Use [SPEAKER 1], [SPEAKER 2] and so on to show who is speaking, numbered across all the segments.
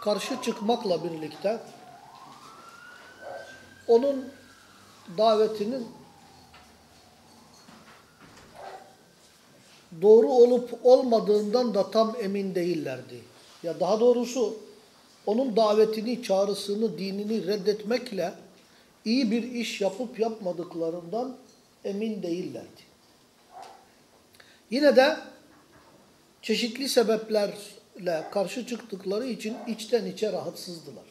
[SPEAKER 1] karşı çıkmakla birlikte onun davetinin doğru olup olmadığından da tam emin değillerdi. Ya daha doğrusu onun davetini, çağrısını, dinini reddetmekle iyi bir iş yapıp yapmadıklarından emin değillerdi. Yine de çeşitli sebeplerle karşı çıktıkları için içten içe rahatsızdılar.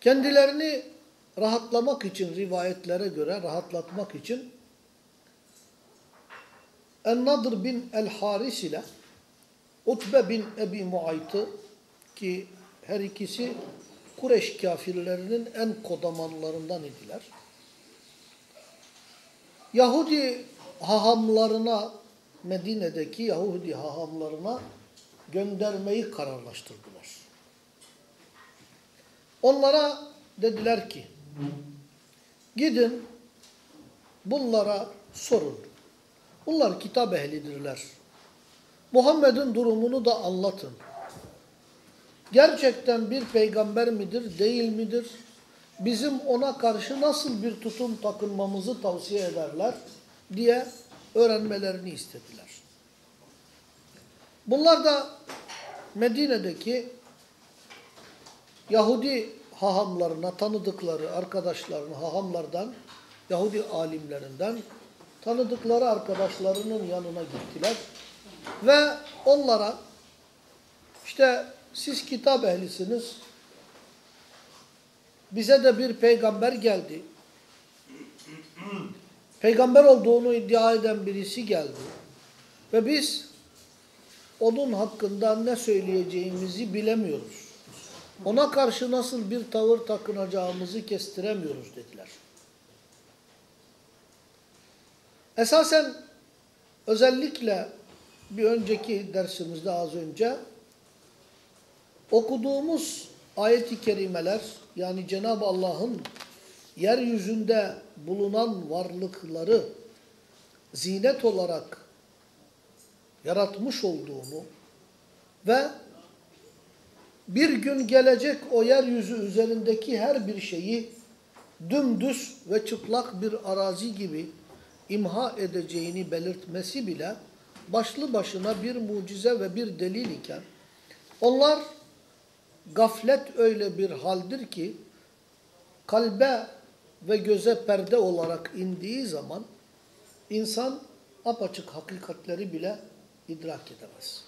[SPEAKER 1] Kendilerini rahatlamak için, rivayetlere göre rahatlatmak için En-Nadır bin El-Haris ile Utbe bin Ebi Muayt'ı ki her ikisi Kureş kafirlerinin en kodamanlarından idiler. Yahudi hahamlarına, Medine'deki Yahudi hahamlarına göndermeyi kararlaştırdılar. Onlara dediler ki, gidin bunlara sorun. Bunlar kitap ehlidirler. Muhammed'in durumunu da anlatın. Gerçekten bir peygamber midir, değil midir? Bizim ona karşı nasıl bir tutum takınmamızı tavsiye ederler diye öğrenmelerini istediler. Bunlar da Medine'deki Yahudi hahamlarına tanıdıkları arkadaşlarını hahamlardan, Yahudi alimlerinden tanıdıkları arkadaşlarının yanına gittiler. Ve onlara işte siz kitap ehlisiniz, bize de bir peygamber geldi. Peygamber olduğunu iddia eden birisi geldi. Ve biz onun hakkında ne söyleyeceğimizi bilemiyoruz. Ona karşı nasıl bir tavır takınacağımızı kestiremiyoruz dediler. Esasen özellikle bir önceki dersimizde az önce okuduğumuz ayet-i kerimeler yani Cenab-ı Allah'ın yeryüzünde bulunan varlıkları zinet olarak yaratmış olduğunu ve bir gün gelecek o yeryüzü üzerindeki her bir şeyi dümdüz ve çıplak bir arazi gibi imha edeceğini belirtmesi bile başlı başına bir mucize ve bir delil iken onlar gaflet öyle bir haldir ki kalbe ve göze perde olarak indiği zaman insan apaçık hakikatleri bile idrak edemez.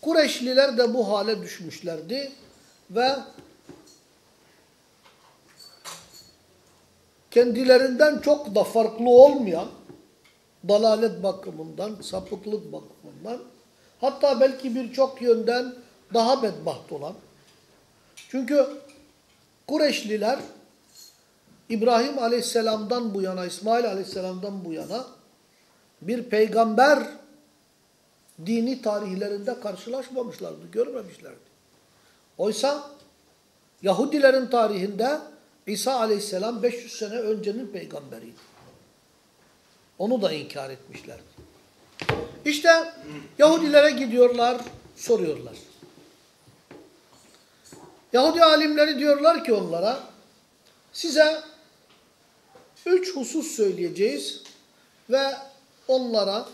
[SPEAKER 1] Kureyşliler de bu hale düşmüşlerdi ve kendilerinden çok da farklı olmayan dalalet bakımından, sapıklık bakımından hatta belki birçok yönden daha bedbaht olan çünkü Kureyşliler İbrahim Aleyhisselam'dan bu yana, İsmail Aleyhisselam'dan bu yana bir peygamber dini tarihlerinde karşılaşmamışlardı, görmemişlerdi. Oysa Yahudilerin tarihinde İsa Aleyhisselam 500 sene öncenin peygamberiydi. Onu da inkar etmişlerdi. İşte Yahudilere gidiyorlar, soruyorlar. Yahudi alimleri diyorlar ki onlara, size üç husus söyleyeceğiz ve onlara,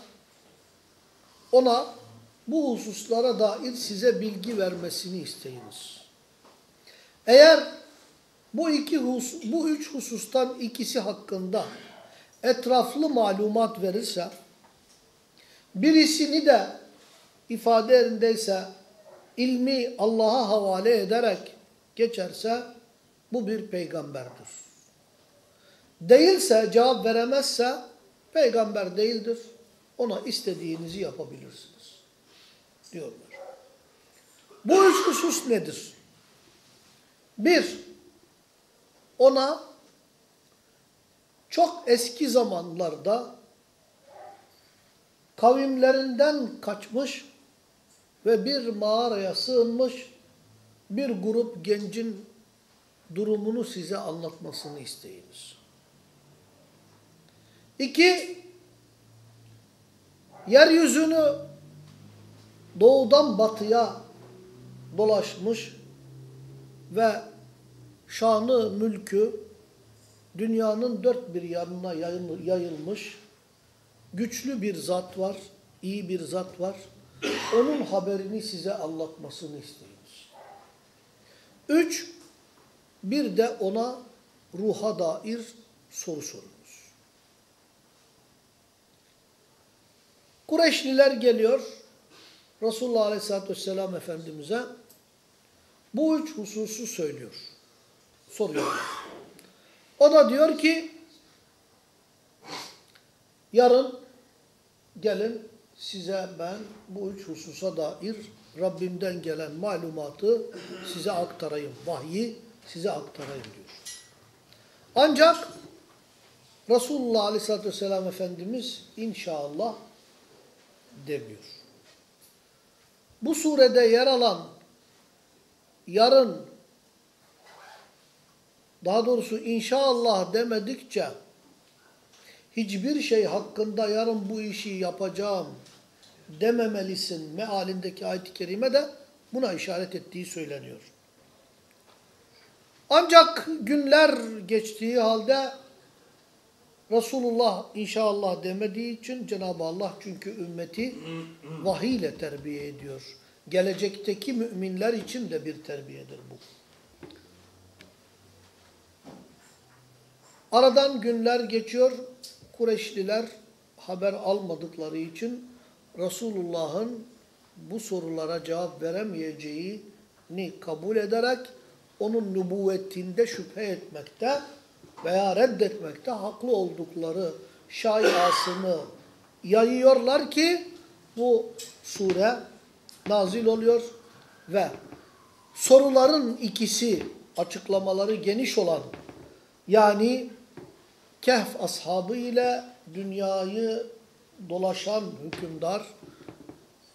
[SPEAKER 1] ona bu hususlara dair size bilgi vermesini isteyiniz. Eğer bu iki hus bu üç husustan ikisi hakkında etraflı malumat verirse, birisini de ifade yerindeyse ilmi Allah'a havale ederek geçerse bu bir peygamberdir. Değilse, cevap veremezse peygamber değildir. Ona istediğinizi yapabilirsiniz. Diyorlar. Bu üç husus nedir? Bir, ona çok eski zamanlarda kavimlerinden kaçmış ve bir mağaraya sığınmış bir grup gencin durumunu size anlatmasını isteyiniz. İki, yeryüzünü doğudan batıya dolaşmış ve şanı, mülkü dünyanın dört bir yanına yayılmış güçlü bir zat var, iyi bir zat var. Onun haberini size anlatmasını istiyoruz. Üç, bir de ona ruha dair soru sorunuz. Kureyşliler geliyor, Resulullah Aleyhisselatü Vesselam Efendimiz'e bu üç hususu söylüyor, soruyor. O da diyor ki, yarın gelin size ben bu üç hususa dair Rabbimden gelen malumatı size aktarayım. Vahyi size aktarayım diyor. Ancak Resulullah Aleyhisselatü Vesselam Efendimiz inşallah demiyor. Bu surede yer alan yarın daha doğrusu inşallah demedikçe hiçbir şey hakkında yarın bu işi yapacağım dememelisin mealindeki ayet-i kerime de buna işaret ettiği söyleniyor. Ancak günler geçtiği halde Resulullah inşallah demediği için Cenab-ı Allah çünkü ümmeti vahiy ile terbiye ediyor. Gelecekteki müminler için de bir terbiyedir bu. Aradan günler geçiyor. Kureyşliler haber almadıkları için Resulullah'ın bu sorulara cevap veremeyeceğini kabul ederek onun nübüvvetinde şüphe etmekte veya reddetmekte haklı oldukları şaiasını yayıyorlar ki bu sure nazil oluyor ve soruların ikisi açıklamaları geniş olan yani Kehf ashabı ile dünyayı dolaşan hükümdar,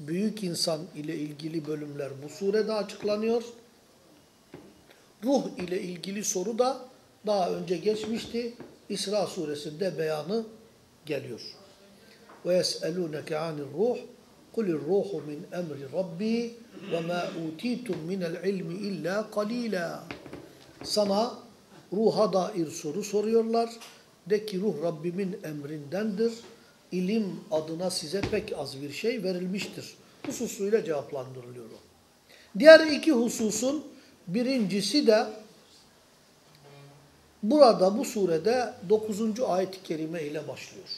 [SPEAKER 1] büyük insan ile ilgili bölümler bu surede açıklanıyor. Ruh ile ilgili soru da daha önce geçmişti. İsra suresinde beyanı geliyor. Ve yes'elûneke anir ruh kulir ruhu min emri rabbi ve ma utitum minel ilmi. Sana ruha dair soru soruyorlar. De ki ruh Rabbimin emrindendir. İlim adına size pek az bir şey verilmiştir. Hususuyla cevaplandırılıyor o. Diğer iki hususun birincisi de burada bu surede 9. ayet-i kerime ile başlıyor.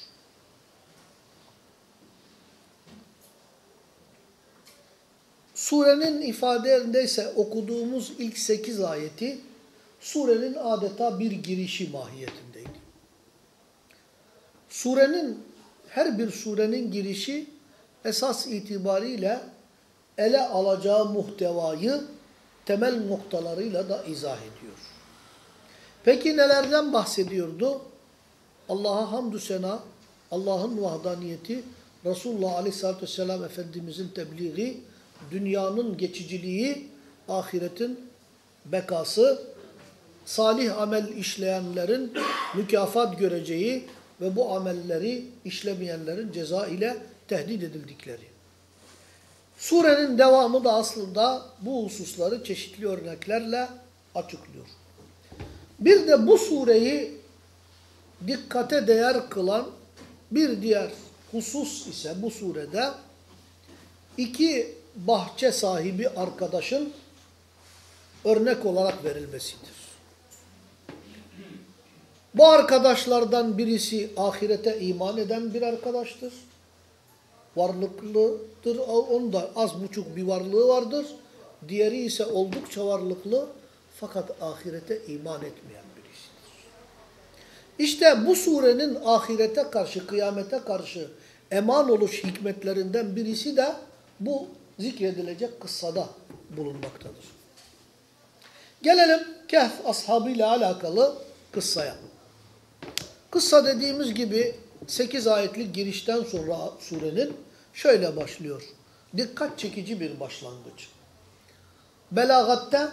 [SPEAKER 1] Surenin ifadelerindeyse okuduğumuz ilk 8 ayeti surenin adeta bir girişi mahiyetindeydi. Surenin, her bir surenin girişi esas itibariyle ele alacağı muhtevayı temel noktalarıyla da izah ediyor. Peki nelerden bahsediyordu? Allah'a hamdü sena, Allah'ın vahdaniyeti, Resulullah Aleyhisselatü Vesselam Efendimizin tebliği, dünyanın geçiciliği, ahiretin bekası, salih amel işleyenlerin mükafat göreceği ve bu amelleri işlemeyenlerin ceza ile tehdit edildikleri. Surenin devamı da aslında bu hususları çeşitli örneklerle açıklıyor. Bir de bu sureyi dikkate değer kılan bir diğer husus ise bu surede iki bahçe sahibi arkadaşın örnek olarak verilmesidir. Bu arkadaşlardan birisi ahirete iman eden bir arkadaştır. Varlıklıdır. Onda az buçuk bir varlığı vardır. Diğeri ise oldukça varlıklı fakat ahirete iman etmeyen birisidir. İşte bu surenin ahirete karşı, kıyamete karşı eman oluş hikmetlerinden birisi de bu zikredilecek kıssada bulunmaktadır. Gelelim Kehf ashabıyla alakalı kıssaya. Kıssa dediğimiz gibi 8 ayetlik girişten sonra surenin şöyle başlıyor. Dikkat çekici bir başlangıç. Belagatte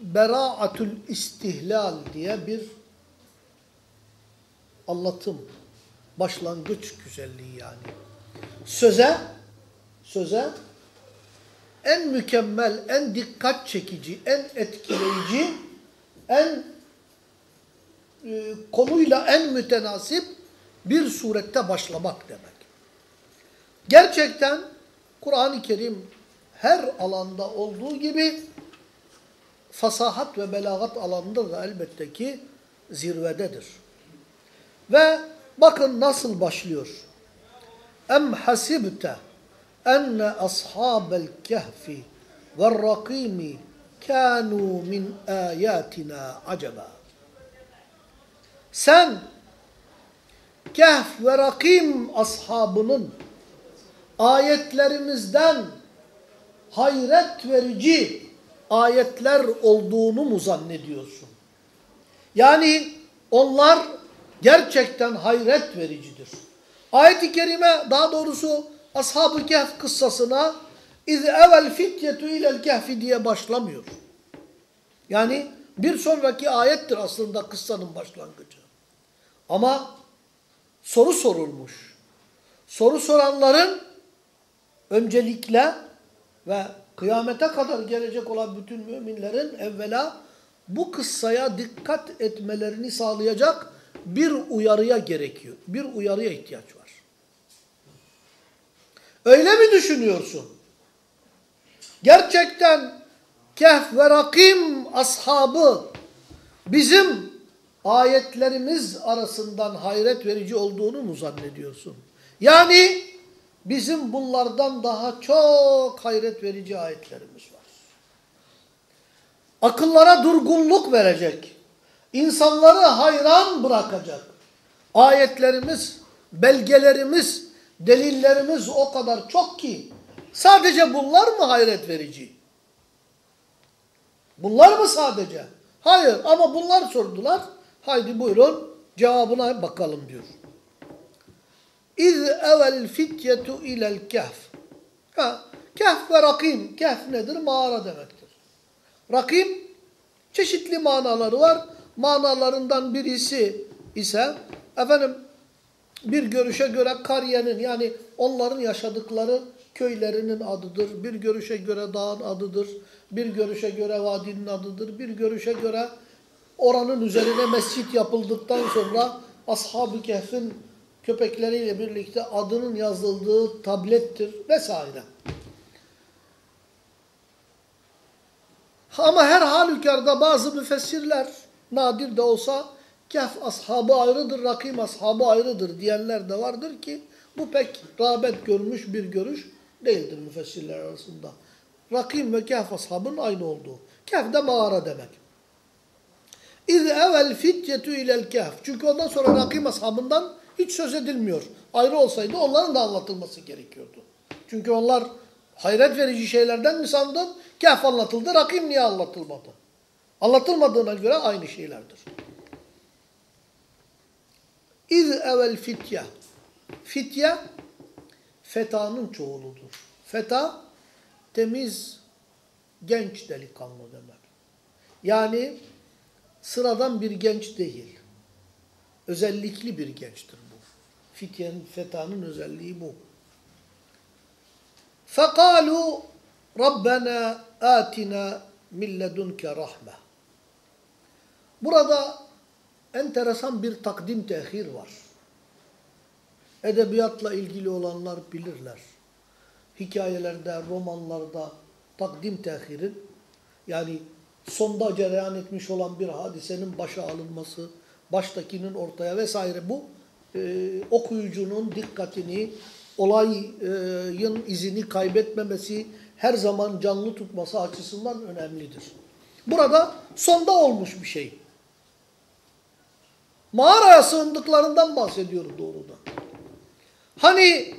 [SPEAKER 1] Bera'atül istihlal diye bir anlatım, başlangıç güzelliği yani. Söze, söze en mükemmel, en dikkat çekici, en etkileyici, en e, konuyla en mütenasip bir surette başlamak demek. Gerçekten Kur'an-ı Kerim her alanda olduğu gibi fasahat ve belagat alanında da elbette ki zirvededir. Ve bakın nasıl başlıyor. Em hasibte enne ashabel kehfi ve rakimi kanu min ayatina acaba. Sen Kehf ve Rakim ashabının ayetlerimizden hayret verici ayetler olduğunu mu zannediyorsun? Yani onlar gerçekten hayret vericidir. Ayet-i kerime daha doğrusu Ashab-ı Kehf kıssasına iz evvel fityetü ilel kehfi diye başlamıyor. Yani bir sonraki ayettir aslında kıssanın başlangıcı. Ama soru sorulmuş. Soru soranların öncelikle ve kıyamete kadar gelecek olan bütün müminlerin evvela bu kıssaya dikkat etmelerini sağlayacak bir uyarıya gerekiyor. Bir uyarıya ihtiyaç var. Öyle mi düşünüyorsun? Gerçekten Kehf ve Rakim ashabı bizim ayetlerimiz arasından hayret verici olduğunu mu zannediyorsun? Yani bizim bunlardan daha çok hayret verici ayetlerimiz var. Akıllara durgunluk verecek, insanları hayran bırakacak ayetlerimiz, belgelerimiz, delillerimiz o kadar çok ki sadece bunlar mı hayret verici? Bunlar mı sadece? Hayır ama bunlar sordular. Haydi buyurun cevabına bakalım diyor. İz evel fityetu ilel kehf. Ha, kehf ve rakim. Kehf nedir? Mağara demektir. Rakim çeşitli manaları var. Manalarından birisi ise efendim bir görüşe göre Kariye'nin yani onların yaşadıkları köylerinin adıdır. Bir görüşe göre dağın adıdır. Bir görüşe göre vadinin adıdır. Bir görüşe göre oranın üzerine mescit yapıldıktan sonra Ashab-ı Kehf'in köpekleriyle birlikte adının yazıldığı tablettir vesaire. Ama her halükarda bazı müfessirler nadir de olsa Kehf ashabı ayrıdır, Rakim ashabı ayrıdır diyenler de vardır ki bu pek rağbet görmüş bir görüş değildir müfessirler arasında. Rakim ve Kehf ashabının aynı olduğu. Kehf de mağara demek. İz evel fityetu ilel kehf. Çünkü ondan sonra Rakim ashabından hiç söz edilmiyor. Ayrı olsaydı onların da anlatılması gerekiyordu. Çünkü onlar hayret verici şeylerden mi sandın? Kehf anlatıldı, Rakim niye anlatılmadı? Anlatılmadığına göre aynı şeylerdir. İz evel fitye. Fitye, fetanın çoğuludur. Feta, temiz, genç delikanlı demek. Yani sıradan bir genç değil. Özellikli bir gençtir bu. Fityenin, fetanın özelliği bu. فَقَالُوا رَبَّنَا آتِنَا مِنْ لَدُنْكَ رَحْمَةً Burada enteresan bir takdim tehir var. Edebiyatla ilgili olanlar bilirler. Hikayelerde, romanlarda takdim tehirin yani sonda cereyan etmiş olan bir hadisenin başa alınması, baştakinin ortaya vesaire bu e, okuyucunun dikkatini, olayın izini kaybetmemesi, her zaman canlı tutması açısından önemlidir. Burada sonda olmuş bir şey. Mağaraya sığındıklarından bahsediyor doğrudan. Hani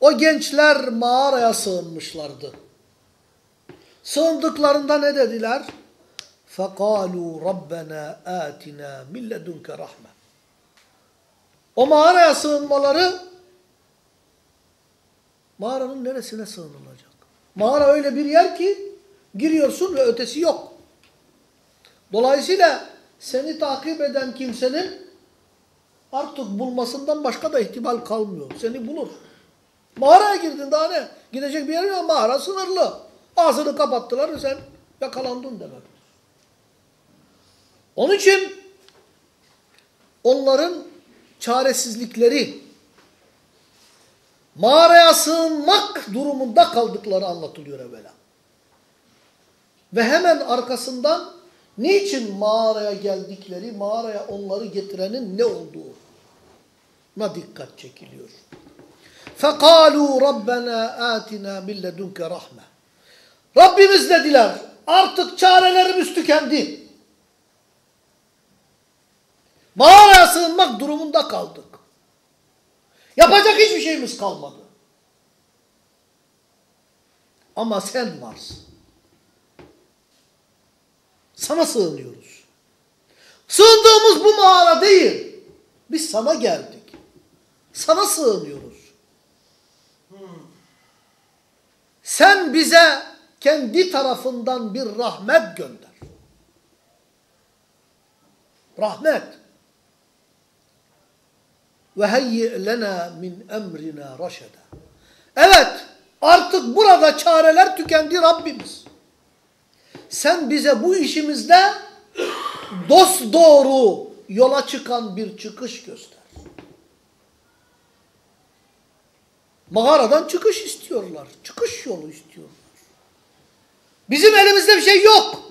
[SPEAKER 1] o gençler mağaraya sığınmışlardı. Sığındıklarında ne dediler? فَقَالُوا رَبَّنَا آتِنَا مِنْ لَدُنْكَ رَحْمَةً o mağaraya sığınmaları mağaranın neresine sığınılacak? Mağara öyle bir yer ki giriyorsun ve ötesi yok. Dolayısıyla seni takip eden kimsenin artık bulmasından başka da ihtimal kalmıyor. Seni bulur. Mağaraya girdin daha ne? Gidecek bir yer yok. Mağara sınırlı. Ağzını kapattılar ve sen yakalandın demek. Onun için onların çaresizlikleri mağaraya sığınmak durumunda kaldıkları anlatılıyor evvela. Ve hemen arkasından niçin mağaraya geldikleri, mağaraya onları getirenin ne olduğuna dikkat çekiliyor. فَقَالُوا رَبَّنَا آتِنَا مِنْ لَدُنْكَ رَحْمَةً Rabbimiz dediler, artık çarelerimiz tükendi. Mağaraya sığınmak durumunda kaldık. Yapacak hiçbir şeyimiz kalmadı. Ama sen varsın. Sana sığınıyoruz. Sığındığımız bu mağara değil. Biz sana geldik. Sana sığınıyoruz. Sen bize kendi tarafından bir rahmet gönder. Rahmet. Ve heyyi lena min emrina raşeda. Evet, artık burada çareler tükendi Rabbimiz. Sen bize bu işimizde dost doğru yola çıkan bir çıkış göster. Mağaradan çıkış istiyorlar. Çıkış yolu istiyorlar. Bizim elimizde bir şey yok.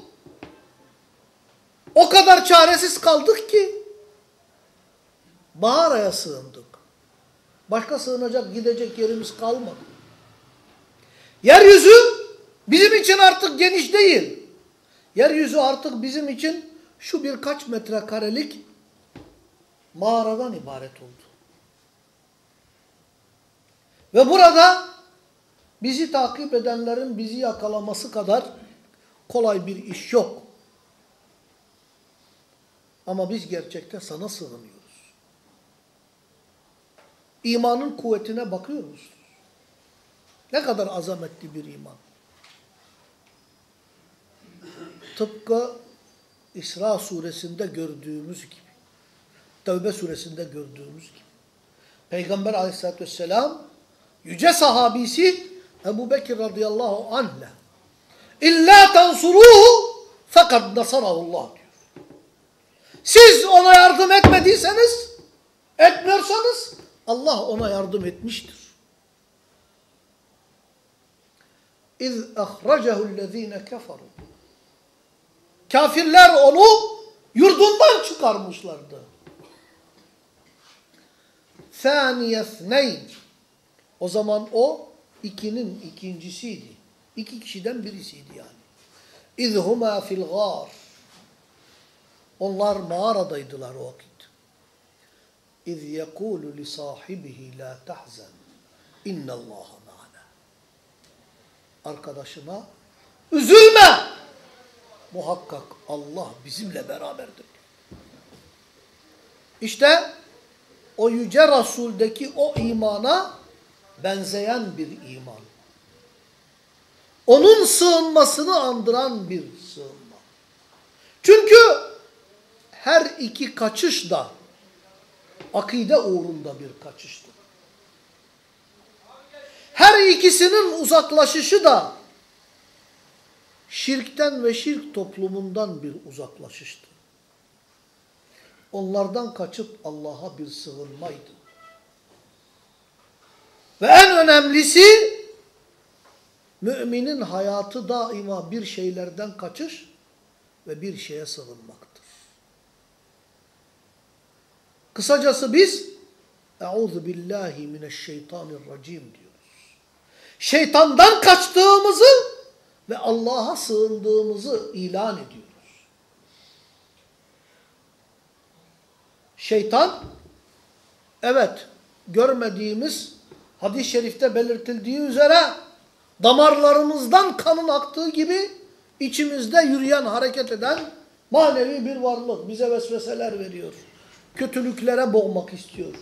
[SPEAKER 1] O kadar çaresiz kaldık ki mağaraya sığındık. Başka sığınacak, gidecek yerimiz kalmadı. Yeryüzü bizim için artık geniş değil. Yeryüzü artık bizim için şu birkaç metrekarelik mağaradan ibaret oldu. Ve burada bizi takip edenlerin bizi yakalaması kadar kolay bir iş yok. Ama biz gerçekten sana sığınıyoruz. İmanın kuvvetine bakıyor musunuz? Ne kadar azametli bir iman. Tıpkı İsra suresinde gördüğümüz gibi. Tevbe suresinde gördüğümüz gibi. Peygamber aleyhissalatü vesselam yüce sahabisi Ebu Bekir radıyallahu anh'le İlla tansuruhu fakat nasarahullah diyor. Siz ona yardım etmediyseniz, etmiyorsanız Allah ona yardım etmiştir. İz ahracehu allazine keferu. Kafirler onu yurdundan çıkarmışlardı. Thaniyethneyn. O zaman o ikinin ikincisiydi. İki kişiden birisiydi yani. İzhuma fil gâr. Onlar mağaradaydılar o vakit. İz yekûlu li sahibihi la tahzen. İnnallâhe ma'ana. Arkadaşına üzülme. Muhakkak Allah bizimle beraberdir. İşte o yüce Resul'deki o imana benzeyen bir iman. Onun sığınmasını andıran bir sığınma. Çünkü her iki kaçış da akide uğrunda bir kaçıştır. Her ikisinin uzaklaşışı da şirkten ve şirk toplumundan bir uzaklaşıştı. Onlardan kaçıp Allah'a bir sığınmaydı. Ve en önemlisi müminin hayatı daima bir şeylerden kaçış ve bir şeye sığınmaktır. Kısacası biz Euzu billahi mineşşeytanirracim diyoruz. Şeytandan kaçtığımızı ve Allah'a sığındığımızı ilan ediyoruz. Şeytan evet görmediğimiz hadis-i şerifte belirtildiği üzere damarlarımızdan kanın aktığı gibi içimizde yürüyen, hareket eden manevi bir varlık bize vesveseler veriyor. Kötülüklere boğmak istiyor.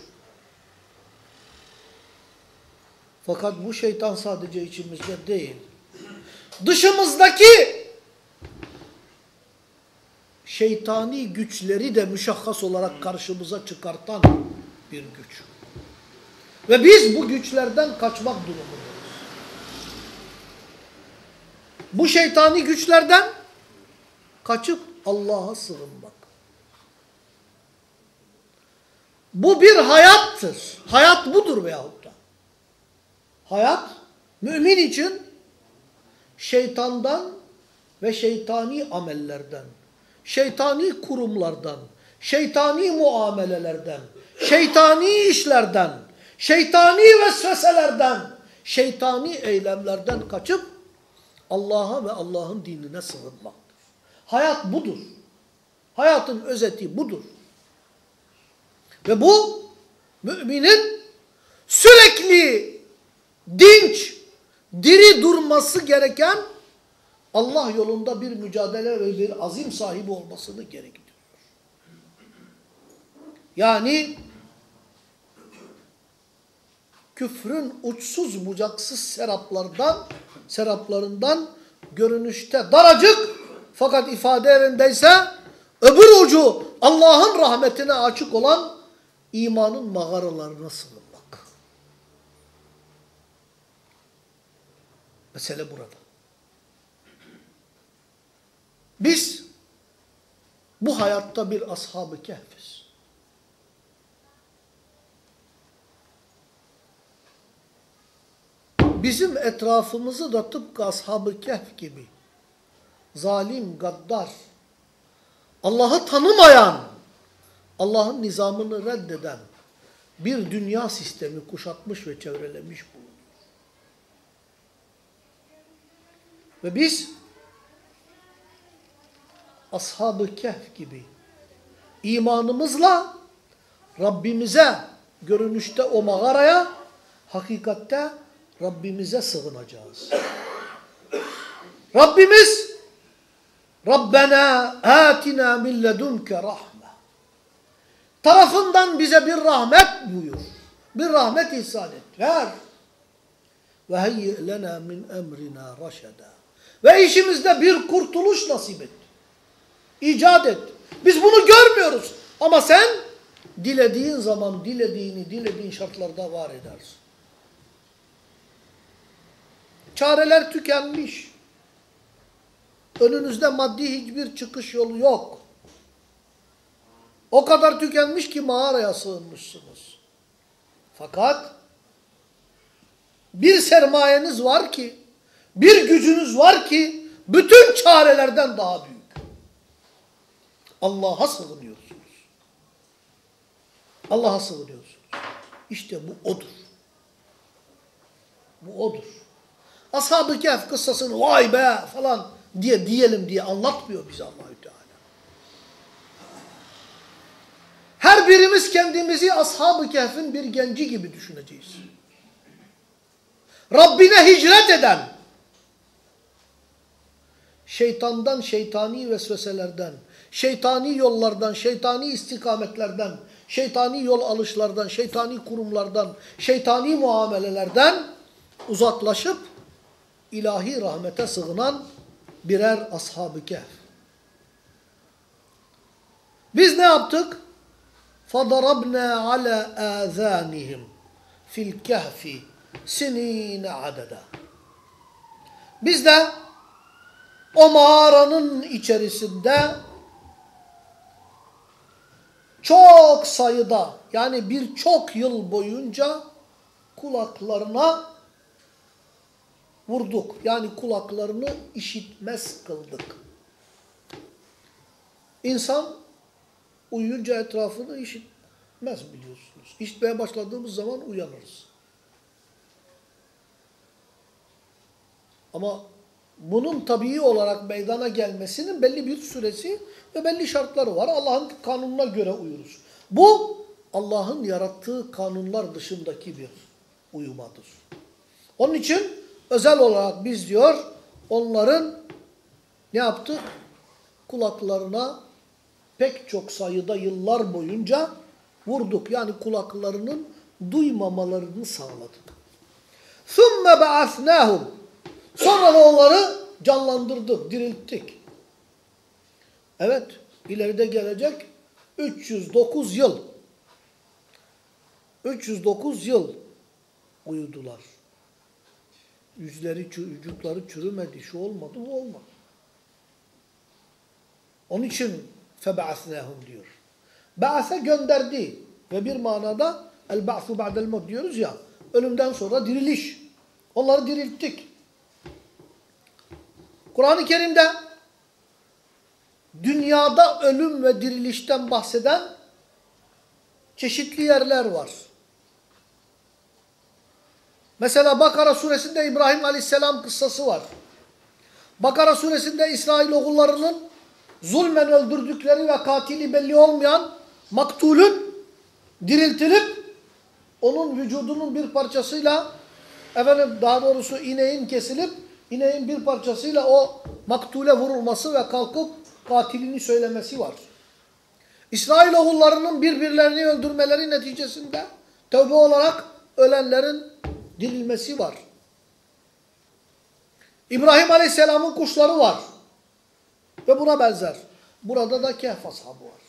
[SPEAKER 1] Fakat bu şeytan sadece içimizde değil. Dışımızdaki şeytani güçleri de müşahhas olarak karşımıza çıkartan bir güç. Ve biz bu güçlerden kaçmak durumundayız. Bu şeytani güçlerden kaçıp Allah'a sığınmak. Bu bir hayattır. Hayat budur veyahut da. Hayat mümin için şeytandan ve şeytani amellerden, şeytani kurumlardan, şeytani muamelelerden, şeytani işlerden, şeytani vesveselerden, şeytani eylemlerden kaçıp Allah'a ve Allah'ın dinine sığınmaktır. Hayat budur. Hayatın özeti budur. Ve bu müminin sürekli dinç, diri durması gereken Allah yolunda bir mücadele ve bir azim sahibi olmasını gerektiriyor. Yani küfrün uçsuz bucaksız seraplardan, seraplarından görünüşte daracık fakat ifade yerindeyse öbür ucu Allah'ın rahmetine açık olan imanın mağaralarına sığınmak. Mesele burada. Biz bu hayatta bir ashab-ı kehfiz. Bizim etrafımızı da tıpkı ashab-ı kehf gibi zalim, gaddar, Allah'ı tanımayan, Allah'ın nizamını reddeden bir dünya sistemi kuşatmış ve çevrelemiş bulunuyor. Ve biz ashab-ı kehf gibi imanımızla Rabbimize görünüşte o mağaraya hakikatte Rabbimize sığınacağız. Rabbimiz Rabbena atina min ledunke rahme tarafından bize bir rahmet buyur. Bir rahmet ihsan et. Ver. Ve heyyi lena min emrina raşeda. Ve işimizde bir kurtuluş nasip et. İcat et. Biz bunu görmüyoruz. Ama sen dilediğin zaman dilediğini dilediğin şartlarda var edersin. Çareler tükenmiş. Önünüzde maddi hiçbir çıkış yolu yok. O kadar tükenmiş ki mağaraya sığınmışsınız. Fakat bir sermayeniz var ki, bir gücünüz var ki bütün çarelerden daha büyük. Allah'a sığınıyorsunuz. Allah'a sığınıyorsunuz. İşte bu odur. Bu odur. Ashab-ı Kehf kıssasını vay be falan diye diyelim diye anlatmıyor bize Allahü Teala. Birimiz kendimizi Ashab-ı Kehf'in bir genci gibi düşüneceğiz. Rabbine hicret eden, şeytandan, şeytani vesveselerden, şeytani yollardan, şeytani istikametlerden, şeytani yol alışlardan, şeytani kurumlardan, şeytani muamelelerden uzaklaşıp ilahi rahmete sığınan birer ashab-ı kehf. Biz ne yaptık? فَضَرَبْنَا عَلَى آذَانِهِمْ fil kehfi sinine adeda. Biz de o mağaranın içerisinde çok sayıda yani birçok yıl boyunca kulaklarına vurduk. Yani kulaklarını işitmez kıldık. İnsan uyuyunca etrafını işitmez biliyorsunuz. İşitmeye başladığımız zaman uyanırız. Ama bunun tabii olarak meydana gelmesinin belli bir süresi ve belli şartları var. Allah'ın kanununa göre uyuruz. Bu Allah'ın yarattığı kanunlar dışındaki bir uyumadır. Onun için özel olarak biz diyor onların ne yaptık? Kulaklarına pek çok sayıda yıllar boyunca vurduk. Yani kulaklarının duymamalarını sağladık. ثُمَّ بَعَثْنَاهُمْ Sonra da onları canlandırdık, dirilttik. Evet, ileride gelecek 309 yıl. 309 yıl uyudular. yüzleri, vücutları çürümedi, şu olmadı, bu olmadı. Onun için فَبَعَثْنَاهُمْ diyor. Ba'ase gönderdi. Ve bir manada el-ba'su ba'del mut diyoruz ya. Ölümden sonra diriliş. Onları dirilttik. Kur'an-ı Kerim'de dünyada ölüm ve dirilişten bahseden çeşitli yerler var. Mesela Bakara suresinde İbrahim aleyhisselam kıssası var. Bakara suresinde İsrail oğullarının zulmen öldürdükleri ve katili belli olmayan maktulün diriltilip onun vücudunun bir parçasıyla efendim daha doğrusu ineğin kesilip ineğin bir parçasıyla o maktule vurulması ve kalkıp katilini söylemesi var. İsrail oğullarının birbirlerini öldürmeleri neticesinde tövbe olarak ölenlerin dirilmesi var. İbrahim Aleyhisselam'ın kuşları var. Ve buna benzer. Burada da Kehf ashabı var.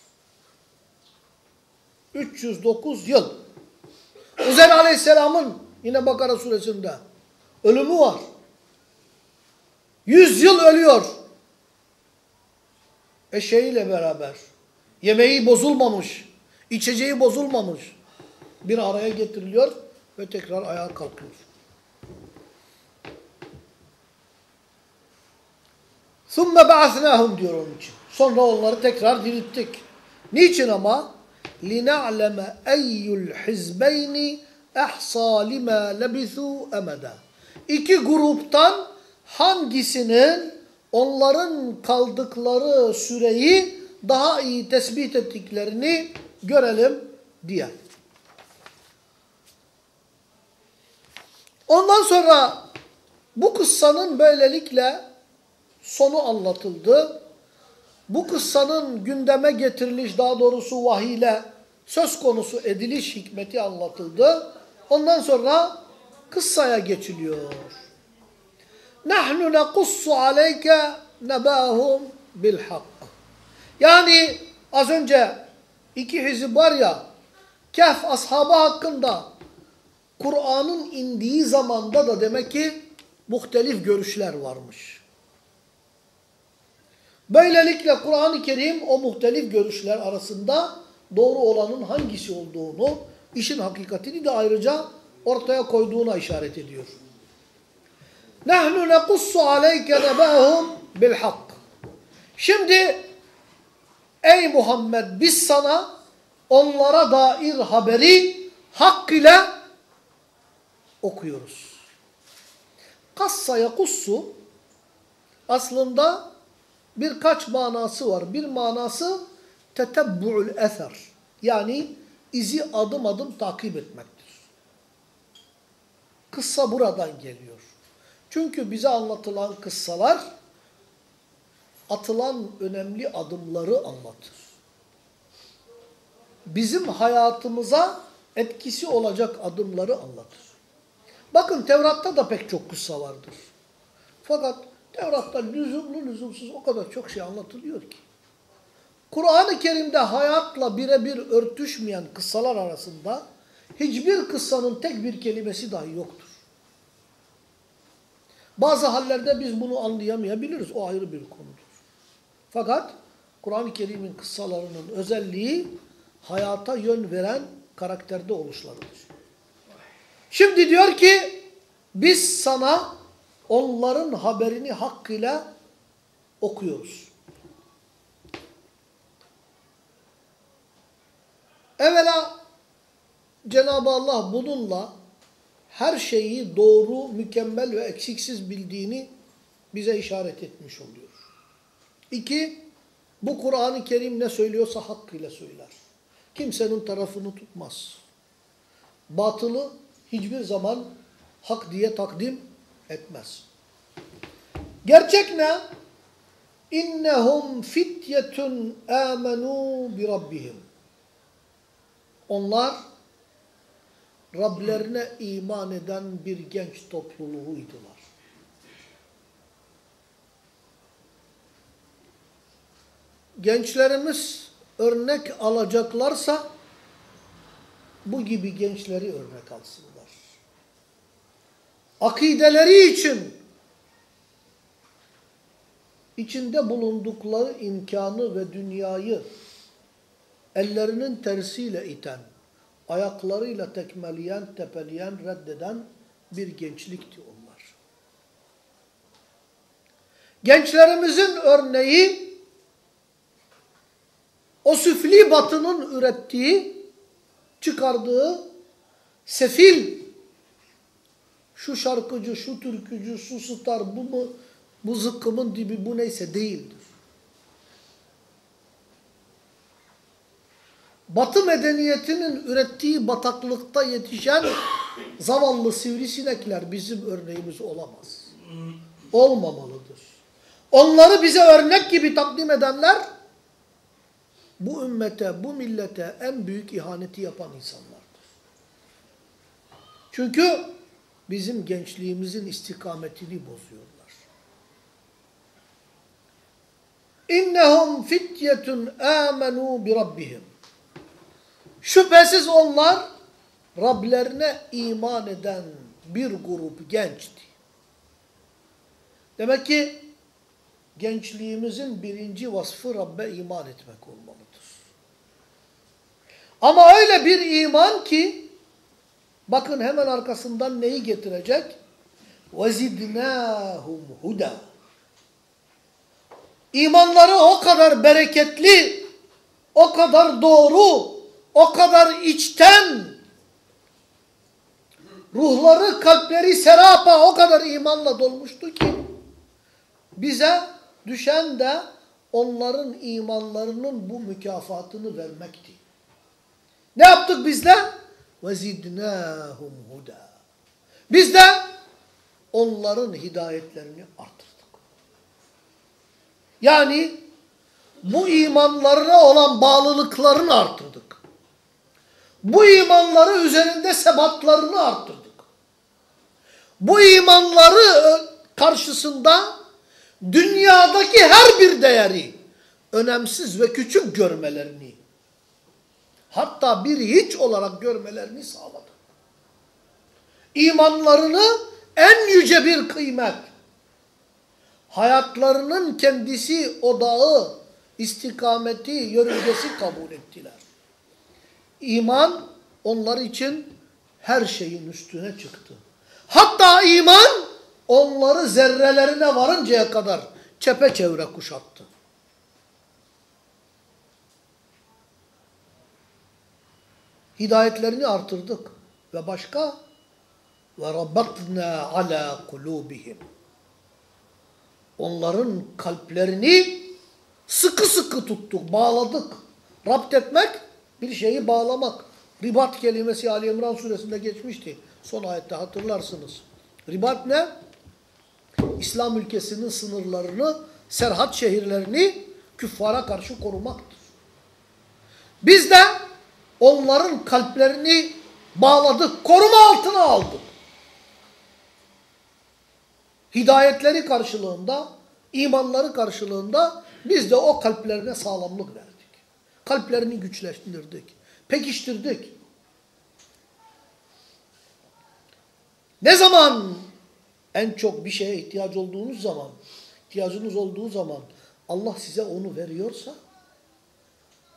[SPEAKER 1] 309 yıl. Uzeyr Aleyhisselam'ın yine Bakara suresinde ölümü var. 100 yıl ölüyor. Eşeğiyle beraber. Yemeği bozulmamış. içeceği bozulmamış. Bir araya getiriliyor ve tekrar ayağa kalkıyor. ثُمَّ بَعَثْنَاهُمْ diyor onun için. Sonra onları tekrar dirilttik. Niçin ama? لِنَعْلَمَ اَيُّ الْحِزْبَيْنِ اَحْصَى لِمَا لَبِثُوا اَمَدًا İki gruptan hangisinin onların kaldıkları süreyi daha iyi tespit ettiklerini görelim diye. Ondan sonra bu kıssanın böylelikle sonu anlatıldı. Bu kıssanın gündeme getiriliş daha doğrusu vahiyle söz konusu ediliş hikmeti anlatıldı. Ondan sonra kıssaya geçiliyor. Nahnu nekussu aleyke nebahum bil hak. Yani az önce iki hizib var ya Kehf ashabı hakkında Kur'an'ın indiği zamanda da demek ki muhtelif görüşler varmış. Böylelikle Kur'an-ı Kerim o muhtelif görüşler arasında doğru olanın hangisi olduğunu, işin hakikatini de ayrıca ortaya koyduğuna işaret ediyor. Nahnu nekussu aleyke nebahum bil hak. Şimdi ey Muhammed biz sana onlara dair haberi hak ile okuyoruz. Kassa yakussu aslında birkaç manası var. Bir manası tetebbu'ul eser. Yani izi adım adım takip etmektir. Kıssa buradan geliyor. Çünkü bize anlatılan kıssalar atılan önemli adımları anlatır. Bizim hayatımıza etkisi olacak adımları anlatır. Bakın Tevrat'ta da pek çok kıssa vardır. Fakat Tevrat'ta lüzumlu lüzumsuz o kadar çok şey anlatılıyor ki. Kur'an-ı Kerim'de hayatla birebir örtüşmeyen kıssalar arasında hiçbir kıssanın tek bir kelimesi dahi yoktur. Bazı hallerde biz bunu anlayamayabiliriz. O ayrı bir konudur. Fakat Kur'an-ı Kerim'in kıssalarının özelliği hayata yön veren karakterde oluşlarıdır. Şimdi diyor ki biz sana onların haberini hakkıyla okuyoruz. Evvela Cenab-ı Allah bununla her şeyi doğru, mükemmel ve eksiksiz bildiğini bize işaret etmiş oluyor. İki, bu Kur'an-ı Kerim ne söylüyorsa hakkıyla söyler. Kimsenin tarafını tutmaz. Batılı hiçbir zaman hak diye takdim etmez. Gerçek ne? İnnehum fityetun amenu bi rabbihim. Onlar Rablerine iman eden bir genç topluluğuydular. Gençlerimiz örnek alacaklarsa bu gibi gençleri örnek alsınlar. Akideleri için içinde bulundukları imkanı ve dünyayı ellerinin tersiyle iten, ayaklarıyla tekmeleyen, tepeleyen, reddeden bir gençlikti onlar. Gençlerimizin örneği o süfli batının ürettiği, çıkardığı sefil şu şarkıcı, şu türkücü, şu star, bu mu, bu zıkkımın dibi, bu neyse değildir. Batı medeniyetinin ürettiği bataklıkta yetişen zavallı sivrisinekler bizim örneğimiz olamaz. Olmamalıdır. Onları bize örnek gibi takdim edenler bu ümmete, bu millete en büyük ihaneti yapan insanlardır. Çünkü bizim gençliğimizin istikametini bozuyorlar. İnnehum fityetun amenu bi rabbihim. Şüphesiz onlar Rablerine iman eden bir grup gençti. Demek ki gençliğimizin birinci vasfı Rabbe iman etmek olmalıdır. Ama öyle bir iman ki bakın hemen arkasından neyi getirecek? وَزِدْنَاهُمْ huda. İmanları o kadar bereketli, o kadar doğru, o kadar içten, ruhları, kalpleri serapa o kadar imanla dolmuştu ki, bize düşen de onların imanlarının bu mükafatını vermekti. Ne yaptık biz de? وَزِدْنَاهُمْ huda. Biz de onların hidayetlerini artırdık. Yani bu imanlarına olan bağlılıklarını arttırdık. Bu imanları üzerinde sebatlarını arttırdık. Bu imanları karşısında dünyadaki her bir değeri önemsiz ve küçük görmelerini hatta bir hiç olarak görmelerini sağladı. İmanlarını en yüce bir kıymet, hayatlarının kendisi odağı, istikameti, yörüngesi kabul ettiler. İman onlar için her şeyin üstüne çıktı. Hatta iman onları zerrelerine varıncaya kadar çepeçevre kuşattı. Hidayetlerini artırdık ve başka ve rabbatna ala kulubihim. Onların kalplerini sıkı sıkı tuttuk, bağladık. Rapt etmek bir şeyi bağlamak. Ribat kelimesi Ali İmran suresinde geçmişti. Son ayette hatırlarsınız. Ribat ne? İslam ülkesinin sınırlarını, serhat şehirlerini küffara karşı korumaktır. Biz de onların kalplerini bağladık, koruma altına aldık. Hidayetleri karşılığında, imanları karşılığında biz de o kalplerine sağlamlık verdik. Kalplerini güçleştirdik, pekiştirdik. Ne zaman en çok bir şeye ihtiyaç olduğunuz zaman, ihtiyacınız olduğu zaman Allah size onu veriyorsa,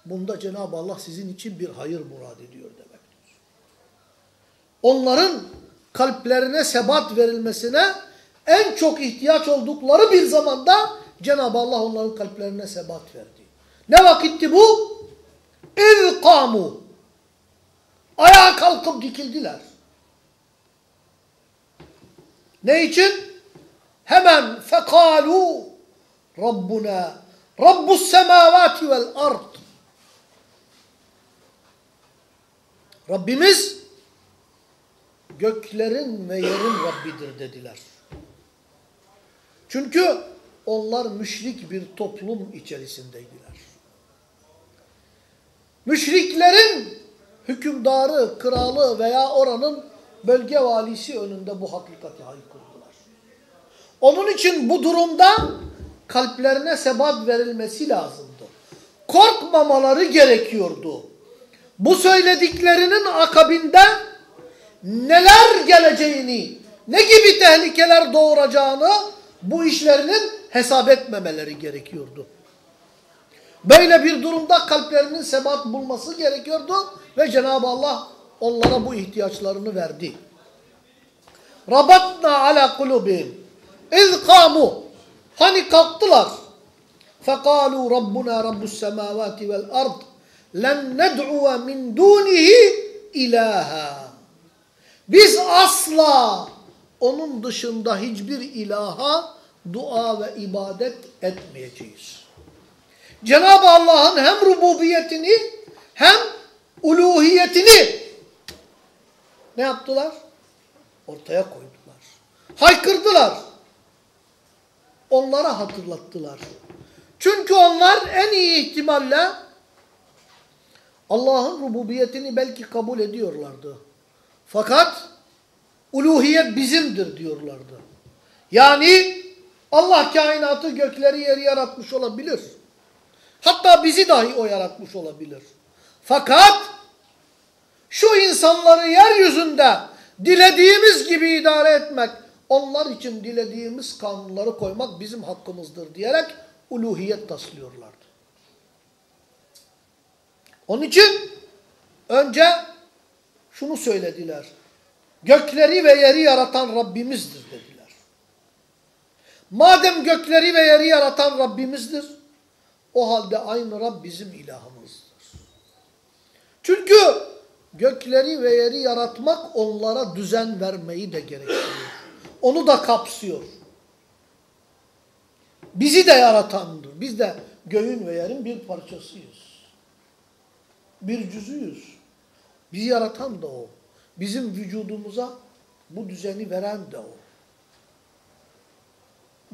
[SPEAKER 1] bunda Cenab-ı Allah sizin için bir hayır murad ediyor demektir. Onların kalplerine sebat verilmesine en çok ihtiyaç oldukları bir zamanda Cenab-ı Allah onların kalplerine sebat verdi. Ne vakitti bu? İlkamu. Ayağa kalkıp dikildiler. Ne için? Hemen fekalu Rabbuna Rabbus semavati vel ard Rabbimiz göklerin ve yerin Rabbidir dediler. Çünkü onlar müşrik bir toplum içerisindeydiler. Müşriklerin hükümdarı, kralı veya oranın bölge valisi önünde bu hakikati haykırdılar. Onun için bu durumda kalplerine sebat verilmesi lazımdı. Korkmamaları gerekiyordu. Bu söylediklerinin akabinde neler geleceğini ne gibi tehlikeler doğuracağını bu işlerinin hesap etmemeleri gerekiyordu. Böyle bir durumda kalplerinin sebat bulması gerekiyordu ve Cenab-ı Allah onlara bu ihtiyaçlarını verdi. Rabatna ala kulubihim iz kamu hani kalktılar fekalu rabbuna rabbus semavati vel ard len ned'uve min dunihi ilaha biz asla onun dışında hiçbir ilaha dua ve ibadet etmeyeceğiz. Cenab-ı Allah'ın hem rububiyetini hem uluhiyetini ne yaptılar? Ortaya koydular. Haykırdılar. Onlara hatırlattılar. Çünkü onlar en iyi ihtimalle Allah'ın rububiyetini belki kabul ediyorlardı. Fakat uluhiyet bizimdir diyorlardı. Yani Allah kainatı gökleri yeri yaratmış olabilir. Hatta bizi dahi o yaratmış olabilir. Fakat şu insanları yeryüzünde dilediğimiz gibi idare etmek, onlar için dilediğimiz kanunları koymak bizim hakkımızdır diyerek uluhiyet taslıyorlardı. Onun için önce şunu söylediler. Gökleri ve yeri yaratan Rabbimizdir dediler. Madem gökleri ve yeri yaratan Rabbimizdir, o halde aynı Rab bizim ilahımızdır. Çünkü gökleri ve yeri yaratmak onlara düzen vermeyi de gerektiriyor. Onu da kapsıyor. Bizi de yaratandır. Biz de göğün ve yerin bir parçasıyız. Bir cüzüyüz. Bizi yaratan da o. Bizim vücudumuza bu düzeni veren de o.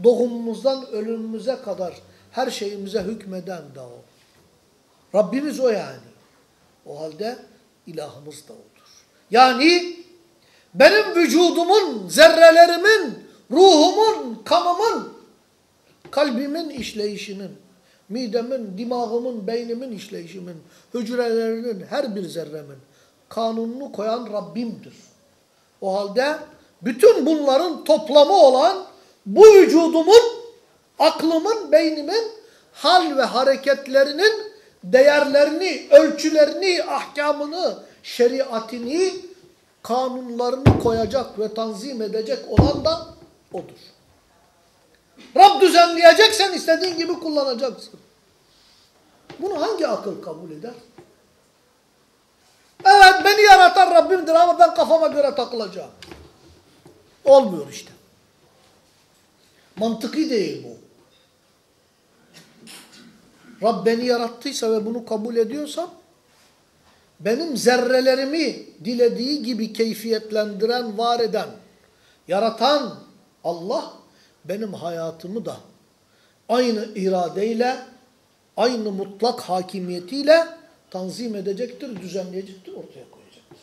[SPEAKER 1] Doğumumuzdan ölümümüze kadar her şeyimize hükmeden de o. Rabbimiz o yani. O halde ilahımız da odur. Yani benim vücudumun, zerrelerimin, ruhumun, kanımın, kalbimin işleyişinin, midemin, dimağımın, beynimin işleyişimin, hücrelerinin, her bir zerremin kanununu koyan Rabbimdir. O halde bütün bunların toplamı olan bu vücudumun, aklımın, beynimin hal ve hareketlerinin değerlerini, ölçülerini, ahkamını, şeriatini, kanunlarını koyacak ve tanzim edecek olan da odur. Rab düzenleyeceksen istediğin gibi kullanacaksın. Bunu hangi akıl kabul eder? Evet beni yaratan Rabbimdir ama ben kafama göre takılacağım. Olmuyor işte. Mantıki değil bu. Rab beni yarattıysa ve bunu kabul ediyorsam benim zerrelerimi dilediği gibi keyfiyetlendiren, var eden, yaratan Allah benim hayatımı da aynı iradeyle, aynı mutlak hakimiyetiyle tanzim edecektir, düzenleyecektir, ortaya koyacaktır.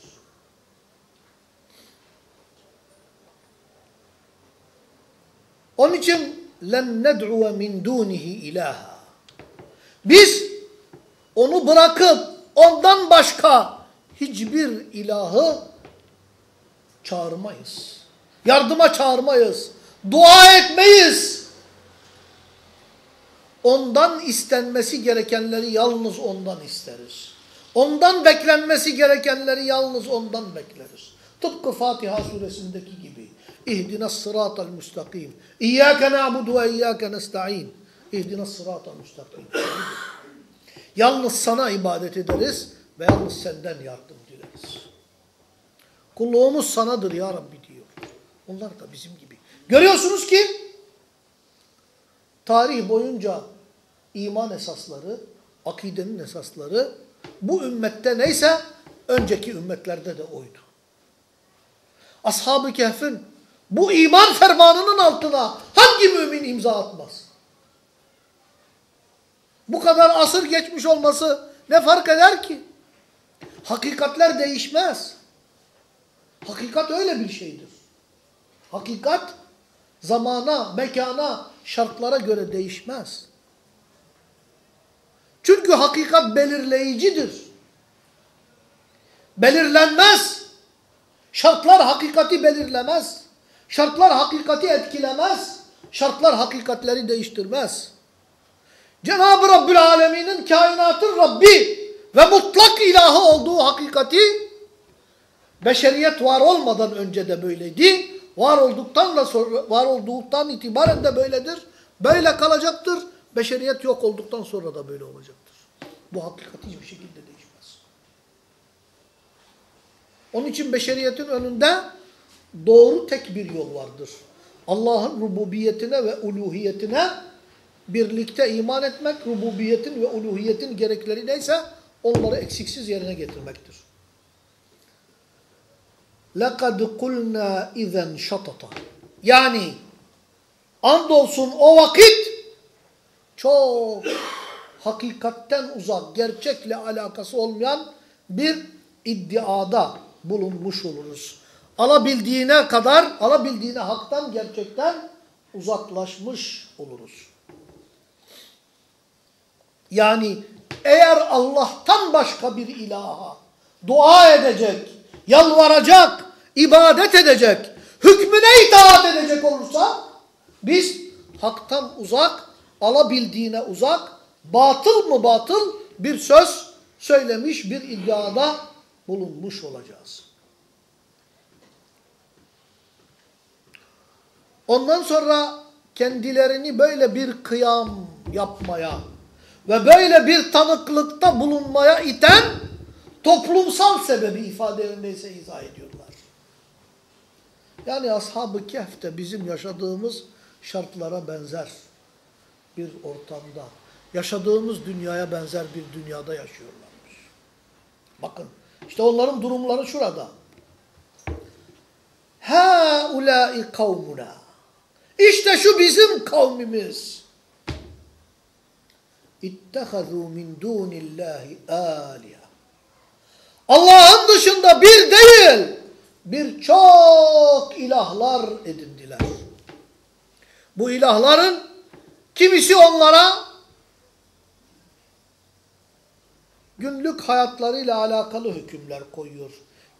[SPEAKER 1] Onun için len ned'uve min dunihi ilaha. Biz onu bırakıp ondan başka hiçbir ilahı çağırmayız. Yardıma çağırmayız. Dua etmeyiz. Ondan istenmesi gerekenleri yalnız ondan isteriz. Ondan beklenmesi gerekenleri yalnız ondan bekleriz. Tıpkı Fatiha suresindeki gibi. İhdina sıratal müstakim. İyyâke na'budu ve iyyâke nesta'in. İhdina sıratal müstakim. Yalnız sana ibadet ederiz ve yalnız senden yardım dileriz. Kulluğumuz sanadır ya Rabbi diyor. Onlar da bizim gibi. Görüyorsunuz ki tarih boyunca iman esasları, akidenin esasları bu ümmette neyse önceki ümmetlerde de oydu. Ashab-ı Kehf'in bu iman fermanının altına hangi mümin imza atmaz? Bu kadar asır geçmiş olması ne fark eder ki? Hakikatler değişmez. Hakikat öyle bir şeydir. Hakikat zamana, mekana, şartlara göre değişmez. Çünkü hakikat belirleyicidir. Belirlenmez. Şartlar hakikati belirlemez. Şartlar hakikati etkilemez. Şartlar hakikatleri değiştirmez. Cenab-ı Rabbül Alemin'in kainatın Rabbi ve mutlak ilahı olduğu hakikati beşeriyet var olmadan önce de böyleydi. Var olduktan da sonra var olduktan itibaren de böyledir. Böyle kalacaktır. Beşeriyet yok olduktan sonra da böyle olacaktır. Bu hakikat hiçbir şekilde değişmez. Onun için beşeriyetin önünde doğru tek bir yol vardır. Allah'ın rububiyetine ve uluhiyetine birlikte iman etmek, rububiyetin ve uluhiyetin gerekleri neyse onları eksiksiz yerine getirmektir. لَقَدْ قُلْنَا اِذَنْ شَطَطًا Yani andolsun o vakit çok hakikatten uzak, gerçekle alakası olmayan bir iddiada bulunmuş oluruz. Alabildiğine kadar, alabildiğine haktan, gerçekten uzaklaşmış oluruz. Yani eğer Allah'tan başka bir ilaha dua edecek, yalvaracak, ibadet edecek, hükmüne itaat edecek olursa biz haktan uzak, alabildiğine uzak, batıl mı batıl bir söz söylemiş bir iddiada bulunmuş olacağız. Ondan sonra kendilerini böyle bir kıyam yapmaya ve böyle bir tanıklıkta bulunmaya iten Toplumsal sebebi ifadelerindeyse izah ediyorlar. Yani Ashab-ı Kehf de bizim yaşadığımız şartlara benzer bir ortamda, yaşadığımız dünyaya benzer bir dünyada yaşıyorlarmış. Bakın, işte onların durumları şurada. Ha Hâulâi kavmuna. İşte şu bizim kavmimiz. İttehazû min dûnillâhi âliha. Allah'ın dışında bir değil, birçok ilahlar edindiler. Bu ilahların kimisi onlara günlük hayatlarıyla alakalı hükümler koyuyor.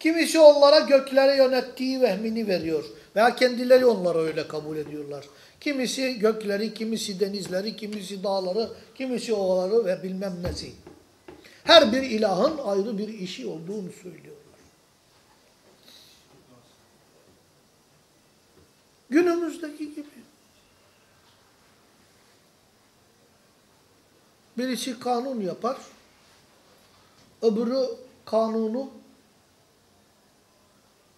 [SPEAKER 1] Kimisi onlara gökleri yönettiği vehmini veriyor. Veya kendileri onları öyle kabul ediyorlar. Kimisi gökleri, kimisi denizleri, kimisi dağları, kimisi ovaları ve bilmem nesi. Her bir ilahın ayrı bir işi olduğunu söylüyorlar. Günümüzdeki gibi. Birisi kanun yapar, öbürü kanunu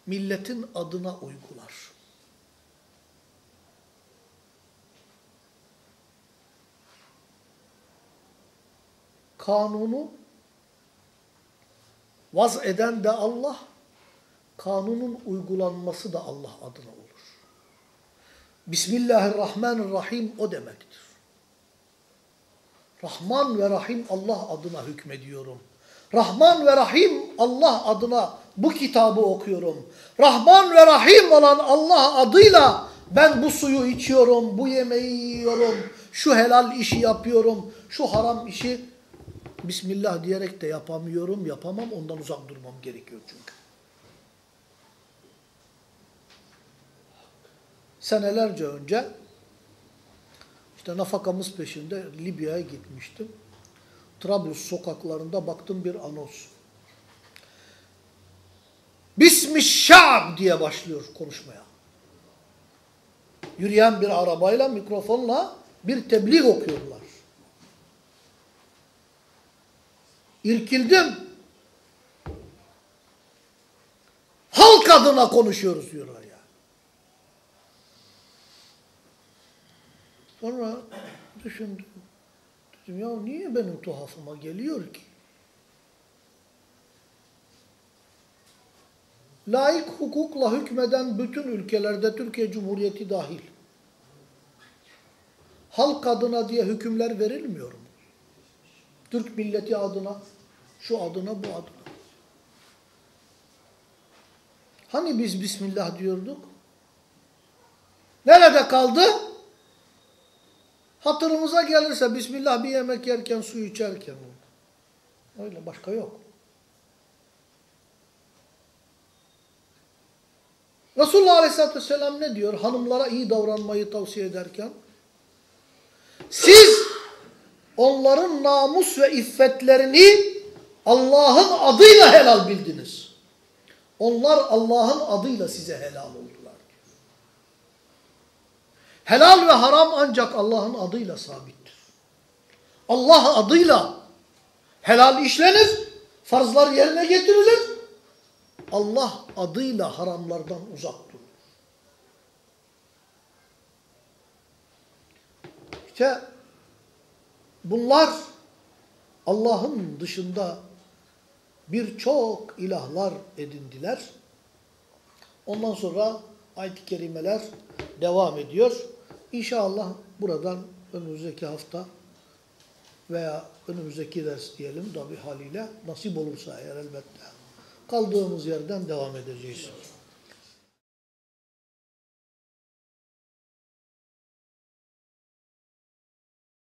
[SPEAKER 1] milletin adına uygular. Kanunu vaz eden de Allah, kanunun uygulanması da Allah adına olur. Bismillahirrahmanirrahim o demektir. Rahman ve Rahim Allah adına hükmediyorum. Rahman ve Rahim Allah adına bu kitabı okuyorum. Rahman ve Rahim olan Allah adıyla ben bu suyu içiyorum, bu yemeği yiyorum, şu helal işi yapıyorum, şu haram işi Bismillah diyerek de yapamıyorum, yapamam, ondan uzak durmam gerekiyor çünkü. Senelerce önce işte nafakamız peşinde Libya'ya gitmiştim. Trablus sokaklarında baktım bir anons. Bismi Şa'b diye başlıyor konuşmaya. Yürüyen bir arabayla, mikrofonla bir tebliğ okuyorlar. İrkildim. Halk adına konuşuyoruz diyorlar ya. Sonra düşündüm. Dedim ya niye benim tuhafıma geliyor ki? Laik hukukla hükmeden bütün ülkelerde Türkiye Cumhuriyeti dahil. Halk adına diye hükümler verilmiyor mu? Türk milleti adına, şu adına, bu adına. Hani biz Bismillah diyorduk? Nerede kaldı? Hatırımıza gelirse Bismillah bir yemek yerken, su içerken. Öyle başka yok. Resulullah Aleyhisselatü Vesselam ne diyor? Hanımlara iyi davranmayı tavsiye ederken. Siz onların namus ve iffetlerini Allah'ın adıyla helal bildiniz. Onlar Allah'ın adıyla size helal oldular. Helal ve haram ancak Allah'ın adıyla sabittir. Allah adıyla helal işlenir, farzlar yerine getirilir. Allah adıyla haramlardan uzak durur. İşte bunlar Allah'ın dışında birçok ilahlar edindiler. Ondan sonra ayet-i kerimeler devam ediyor. İnşallah buradan önümüzdeki hafta veya önümüzdeki ders diyelim tabi haliyle nasip olursa eğer elbette kaldığımız yerden devam edeceğiz.